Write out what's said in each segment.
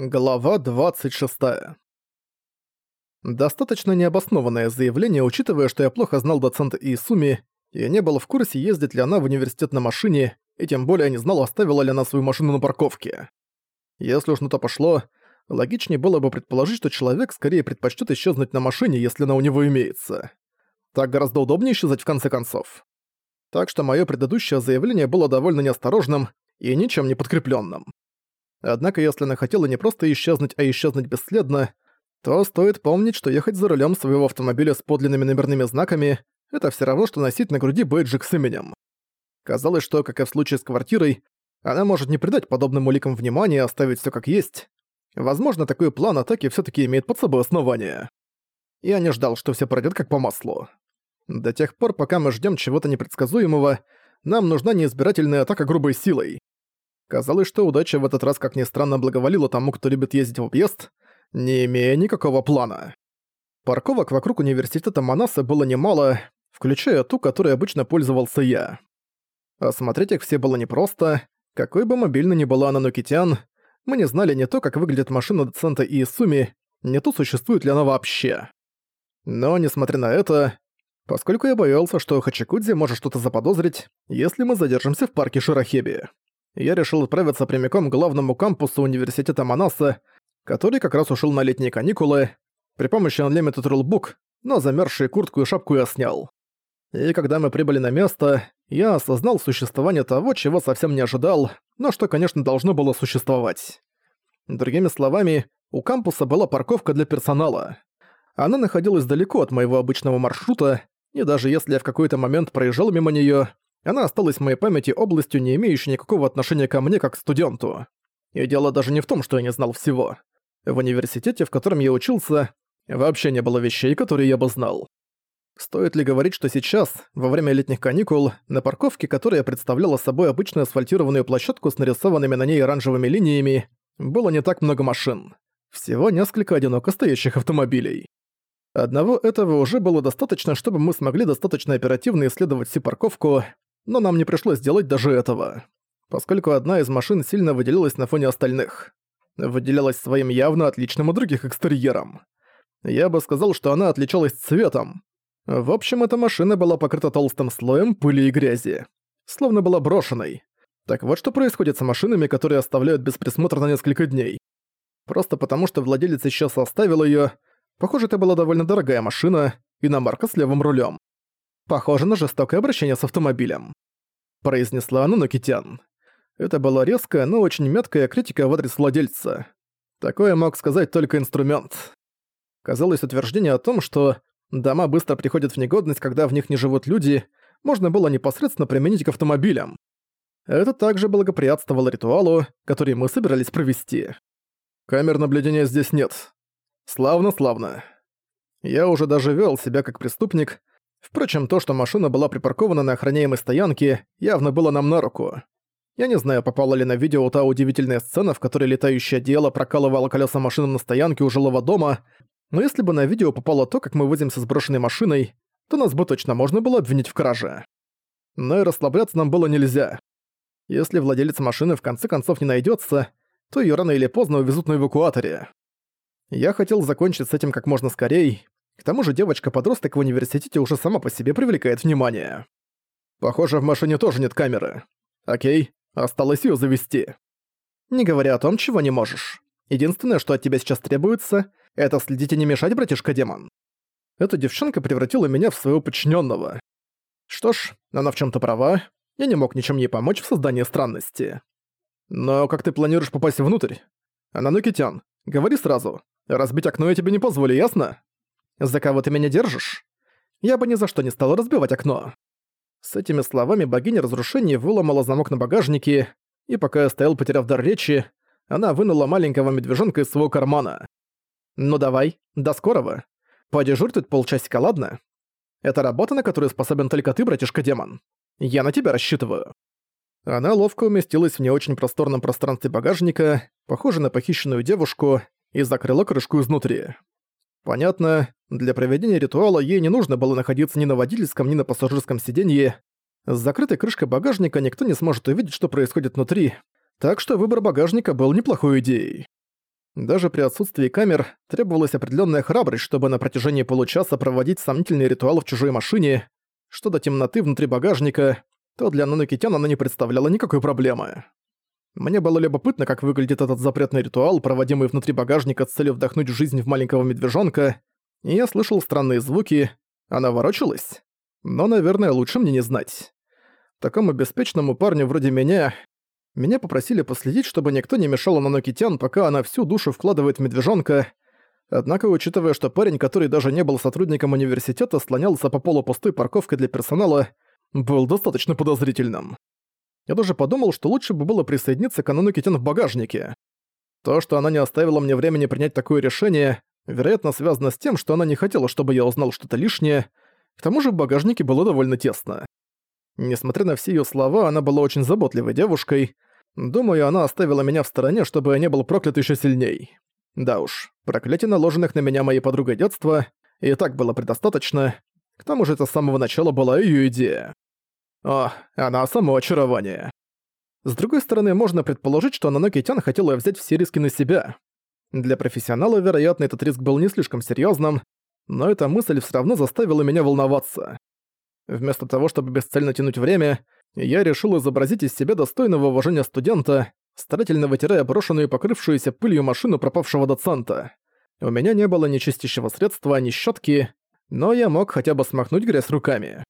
Глава 26. Достаточно необоснованное заявление, учитывая, что я плохо знал доцента Иисуми, и не был в курсе, ездит ли она в университет на машине, и тем более не знал, оставила ли она свою машину на парковке. Если уж на то пошло, логичнее было бы предположить, что человек скорее предпочтет исчезнуть на машине, если она у него имеется. Так гораздо удобнее исчезать в конце концов. Так что мое предыдущее заявление было довольно неосторожным и ничем не подкрепленным. Однако если она хотела не просто исчезнуть, а исчезнуть бесследно, то стоит помнить, что ехать за рулем своего автомобиля с подлинными номерными знаками — это все равно, что носить на груди бейджик с именем. Казалось, что, как и в случае с квартирой, она может не придать подобным уликам внимания и оставить все как есть. Возможно, такой план атаки все таки имеет под собой основание. Я не ждал, что все пройдет как по маслу. До тех пор, пока мы ждем чего-то непредсказуемого, нам нужна неизбирательная атака грубой силой. Казалось, что удача в этот раз как ни странно благоволила тому, кто любит ездить в объезд, не имея никакого плана. Парковок вокруг университета Манаса было немало, включая ту, которой обычно пользовался я. Осмотреть их все было непросто, какой бы мобильной ни была она Нокитян, мы не знали не то, как выглядит машина доцента Иисуми, не то, существует ли она вообще. Но, несмотря на это, поскольку я боялся, что Хачикудзи может что-то заподозрить, если мы задержимся в парке Широхеби я решил отправиться прямиком к главному кампусу университета Манаса, который как раз ушел на летние каникулы. При помощи Unlimited Rulebook, но замерзшую куртку и шапку я снял. И когда мы прибыли на место, я осознал существование того, чего совсем не ожидал, но что, конечно, должно было существовать. Другими словами, у кампуса была парковка для персонала. Она находилась далеко от моего обычного маршрута, и даже если я в какой-то момент проезжал мимо неё, она осталась в моей памяти областью, не имеющей никакого отношения ко мне как к студенту. И дело даже не в том, что я не знал всего. В университете, в котором я учился, вообще не было вещей, которые я бы знал. Стоит ли говорить, что сейчас, во время летних каникул, на парковке, которая представляла собой обычную асфальтированную площадку с нарисованными на ней оранжевыми линиями, было не так много машин. Всего несколько одиноко стоящих автомобилей. Одного этого уже было достаточно, чтобы мы смогли достаточно оперативно исследовать всю парковку, но нам не пришлось делать даже этого, поскольку одна из машин сильно выделилась на фоне остальных. Выделялась своим явно отличным от других экстерьером. Я бы сказал, что она отличалась цветом. В общем, эта машина была покрыта толстым слоем пыли и грязи. Словно была брошенной. Так вот что происходит с машинами, которые оставляют без присмотра на несколько дней. Просто потому, что владелец сейчас оставил её. Похоже, это была довольно дорогая машина, иномарка с левым рулем. Похоже на жестокое обращение с автомобилем. Произнесла Нанокитян. Это была резкая, но очень меткая критика в адрес владельца. Такое мог сказать только инструмент. Казалось, утверждение о том, что дома быстро приходят в негодность, когда в них не живут люди, можно было непосредственно применить к автомобилям. Это также благоприятствовало ритуалу, который мы собирались провести. Камер наблюдения здесь нет. Славно-славно. Я уже даже вел себя как преступник, Впрочем, то, что машина была припаркована на охраняемой стоянке, явно было нам на руку. Я не знаю, попала ли на видео та удивительная сцена, в которой летающее дело прокалывало колеса машины на стоянке у жилого дома, но если бы на видео попало то, как мы возимся с брошенной машиной, то нас бы точно можно было обвинить в краже. Но и расслабляться нам было нельзя. Если владелец машины в конце концов не найдется, то ее рано или поздно увезут на эвакуаторе. Я хотел закончить с этим как можно скорее, к тому же девочка-подросток в университете уже сама по себе привлекает внимание. Похоже, в машине тоже нет камеры. Окей, осталось её завести. Не говоря о том, чего не можешь. Единственное, что от тебя сейчас требуется, это следить и не мешать, братишка-демон. Эта девчонка превратила меня в своего подчиненного. Что ж, она в чем то права, я не мог ничем ей помочь в создании странности. Но как ты планируешь попасть внутрь? Ананукитян, говори сразу. Разбить окно я тебе не позволю, ясно? За кого ты меня держишь? Я бы ни за что не стала разбивать окно». С этими словами богиня разрушений выломала замок на багажнике, и пока я стоял, потеряв дар речи, она вынула маленького медвежонка из своего кармана. «Ну давай, до скорого. Подежурь тут полчасика, ладно? Это работа, на которую способен только ты, братишка-демон. Я на тебя рассчитываю». Она ловко уместилась в не очень просторном пространстве багажника, похоже на похищенную девушку, и закрыла крышку изнутри. Понятно, для проведения ритуала ей не нужно было находиться ни на водительском, ни на пассажирском сиденье. С закрытой крышкой багажника никто не сможет увидеть, что происходит внутри, так что выбор багажника был неплохой идеей. Даже при отсутствии камер требовалась определенная храбрость, чтобы на протяжении получаса проводить сомнительный ритуал в чужой машине. Что до темноты внутри багажника, то для Нанокитян она не представляла никакой проблемы. Мне было любопытно, как выглядит этот запретный ритуал, проводимый внутри багажника с целью вдохнуть жизнь в маленького медвежонка, и я слышал странные звуки. Она ворочалась? Но, наверное, лучше мне не знать. Такому беспечному парню вроде меня... Меня попросили последить, чтобы никто не мешал Нанокитян, пока она всю душу вкладывает в медвежонка. Однако, учитывая, что парень, который даже не был сотрудником университета, слонялся по полу пустой парковкой для персонала, был достаточно подозрительным. Я даже подумал, что лучше бы было присоединиться к Анану Китен в багажнике. То, что она не оставила мне времени принять такое решение, вероятно, связано с тем, что она не хотела, чтобы я узнал что-то лишнее. К тому же в багажнике было довольно тесно. Несмотря на все её слова, она была очень заботливой девушкой. Думаю, она оставила меня в стороне, чтобы я не был проклят ещё сильней. Да уж, проклятий, наложенных на меня моей подругой детства, и так было предостаточно. К тому же это с самого начала была её идея. О, она само очарование. С другой стороны, можно предположить, что Наноки Тян хотела взять все риски на себя. Для профессионала, вероятно, этот риск был не слишком серьезным, но эта мысль все равно заставила меня волноваться. Вместо того, чтобы бесцельно тянуть время, я решил изобразить из себя достойного уважения студента, старательно вытирая брошенную и покрывшуюся пылью машину пропавшего доцента. У меня не было ни чистящего средства, ни щетки, но я мог хотя бы смахнуть грязь руками.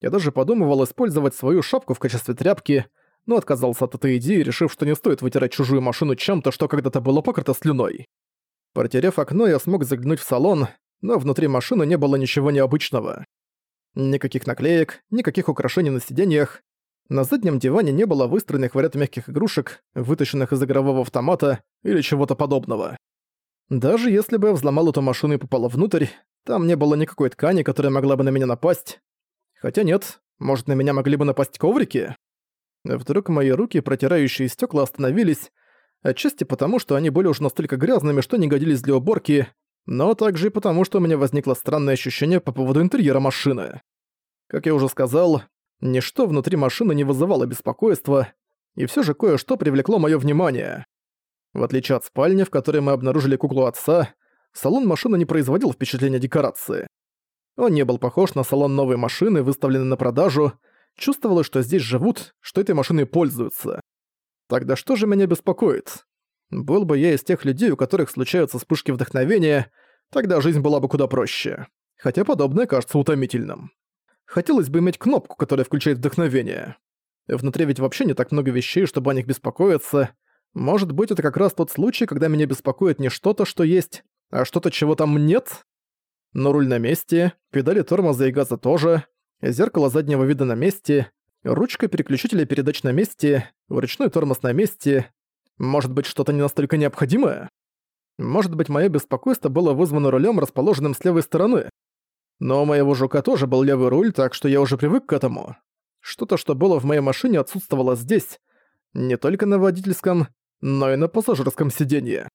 Я даже подумывал использовать свою шапку в качестве тряпки, но отказался от этой идеи, решив, что не стоит вытирать чужую машину чем-то, что когда-то было покрыто слюной. Протерев окно, я смог заглянуть в салон, но внутри машины не было ничего необычного. Никаких наклеек, никаких украшений на сиденьях. На заднем диване не было выстроенных в ряд мягких игрушек, вытащенных из игрового автомата или чего-то подобного. Даже если бы я взломал эту машину и попал внутрь, там не было никакой ткани, которая могла бы на меня напасть, Хотя нет, может, на меня могли бы напасть коврики? Вдруг мои руки, протирающие стекла, остановились, отчасти потому, что они были уже настолько грязными, что не годились для уборки, но также и потому, что у меня возникло странное ощущение по поводу интерьера машины. Как я уже сказал, ничто внутри машины не вызывало беспокойства, и все же кое-что привлекло мое внимание. В отличие от спальни, в которой мы обнаружили куклу отца, салон машины не производил впечатления декорации. Он не был похож на салон новой машины, выставленной на продажу. Чувствовалось, что здесь живут, что этой машиной пользуются. Тогда что же меня беспокоит? Был бы я из тех людей, у которых случаются вспышки вдохновения, тогда жизнь была бы куда проще. Хотя подобное кажется утомительным. Хотелось бы иметь кнопку, которая включает вдохновение. Внутри ведь вообще не так много вещей, чтобы о них беспокоиться. Может быть, это как раз тот случай, когда меня беспокоит не что-то, что есть, а что-то, чего там нет? Но руль на месте, педали тормоза и газа тоже, зеркало заднего вида на месте, ручка переключителя передач на месте, ручной тормоз на месте. Может быть, что-то не настолько необходимое? Может быть, мое беспокойство было вызвано рулем, расположенным с левой стороны. Но у моего жука тоже был левый руль, так что я уже привык к этому. Что-то, что было в моей машине, отсутствовало здесь. Не только на водительском, но и на пассажирском сиденье.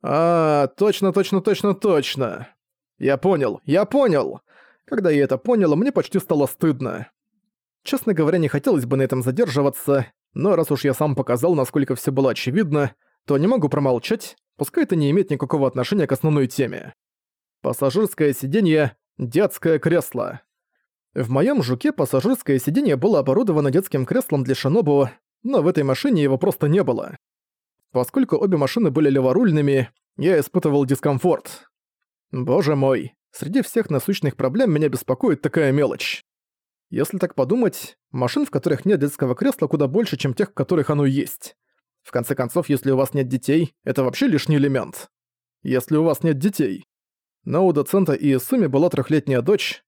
А, точно, точно, точно, точно. «Я понял, я понял!» Когда я это понял, мне почти стало стыдно. Честно говоря, не хотелось бы на этом задерживаться, но раз уж я сам показал, насколько все было очевидно, то не могу промолчать, пускай это не имеет никакого отношения к основной теме. Пассажирское сиденье – детское кресло. В моем жуке пассажирское сиденье было оборудовано детским креслом для Шинобу, но в этой машине его просто не было. Поскольку обе машины были леворульными, я испытывал дискомфорт. Боже мой, среди всех насущных проблем меня беспокоит такая мелочь. Если так подумать, машин, в которых нет детского кресла, куда больше, чем тех, в которых оно есть. В конце концов, если у вас нет детей, это вообще лишний элемент. Если у вас нет детей. Но у доцента Иесуми была трехлетняя дочь.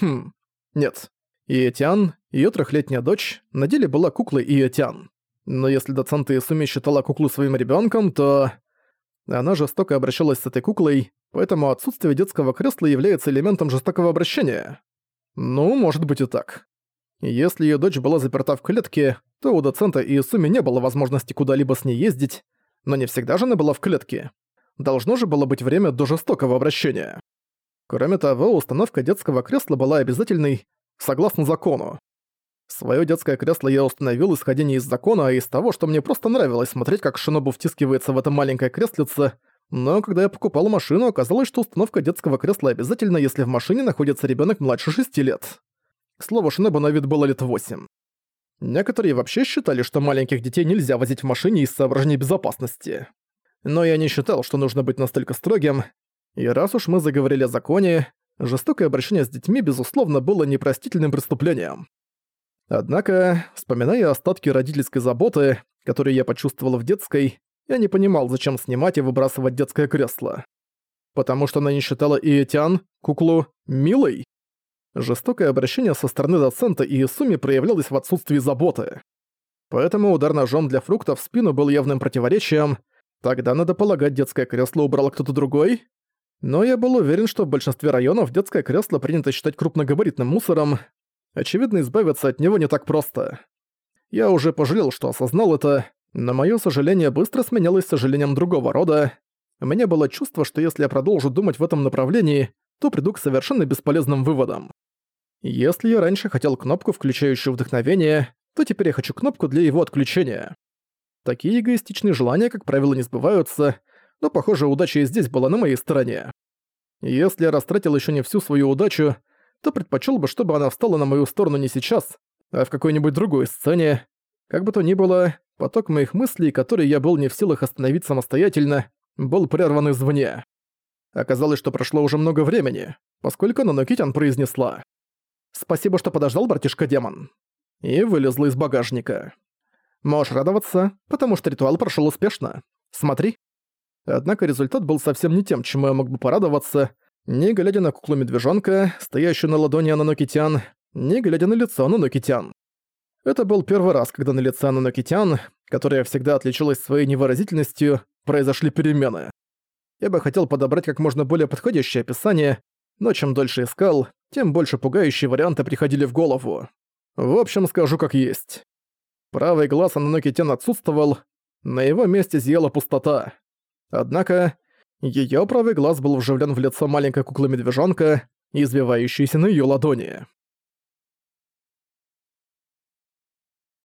Хм, нет. Иетян, ее трехлетняя дочь, на деле была куклой Иетян. Но если доцент Иесуми считала куклу своим ребенком, то... Она жестоко обращалась с этой куклой, поэтому отсутствие детского кресла является элементом жестокого обращения. Ну, может быть и так. Если её дочь была заперта в клетке, то у доцента Иисуми не было возможности куда-либо с ней ездить, но не всегда же она была в клетке. Должно же было быть время до жестокого обращения. Кроме того, установка детского кресла была обязательной, согласно закону. Своё детское кресло я установил исходя не из закона, а из того, что мне просто нравилось смотреть, как Шинобу втискивается в это маленькое креслице, но когда я покупал машину, оказалось, что установка детского кресла обязательна, если в машине находится ребёнок младше 6 лет. К слову, Шинобу на вид было лет 8. Некоторые вообще считали, что маленьких детей нельзя возить в машине из соображений безопасности. Но я не считал, что нужно быть настолько строгим, и раз уж мы заговорили о законе, жестокое обращение с детьми, безусловно, было непростительным преступлением. Однако, вспоминая остатки родительской заботы, которые я почувствовал в детской, я не понимал, зачем снимать и выбрасывать детское кресло. Потому что она не считала Иэтян, куклу, милой? Жестокое обращение со стороны доцента и Исуми проявлялось в отсутствии заботы. Поэтому удар ножом для фруктов в спину был явным противоречием. Тогда, надо полагать, детское кресло убрал кто-то другой? Но я был уверен, что в большинстве районов детское кресло принято считать крупногабаритным мусором, Очевидно, избавиться от него не так просто. Я уже пожалел, что осознал это, но моё сожаление быстро сменялось сожалением другого рода. У меня было чувство, что если я продолжу думать в этом направлении, то приду к совершенно бесполезным выводам. Если я раньше хотел кнопку, включающую вдохновение, то теперь я хочу кнопку для его отключения. Такие эгоистичные желания, как правило, не сбываются, но, похоже, удача и здесь была на моей стороне. Если я растратил ещё не всю свою удачу, то предпочел бы, чтобы она встала на мою сторону не сейчас, а в какой-нибудь другой сцене. Как бы то ни было, поток моих мыслей, который я был не в силах остановить самостоятельно, был прерван извне. Оказалось, что прошло уже много времени, поскольку Нанокитян произнесла «Спасибо, что подождал, братишка-демон», и вылезла из багажника. «Можешь радоваться, потому что ритуал прошел успешно. Смотри». Однако результат был совсем не тем, чему я мог бы порадоваться, не глядя на куклу-медвежонка, стоящую на ладони Ананокитян, не глядя на лицо Ананокитян. Это был первый раз, когда на лице Ананокитян, которая всегда отличалась своей невыразительностью, произошли перемены. Я бы хотел подобрать как можно более подходящее описание, но чем дольше искал, тем больше пугающие варианты приходили в голову. В общем, скажу как есть. Правый глаз Ананокитян отсутствовал, на его месте зияла пустота. Однако, Её правый глаз был вживлен в лицо маленькой куклы-медвежонка, извивающейся на её ладони.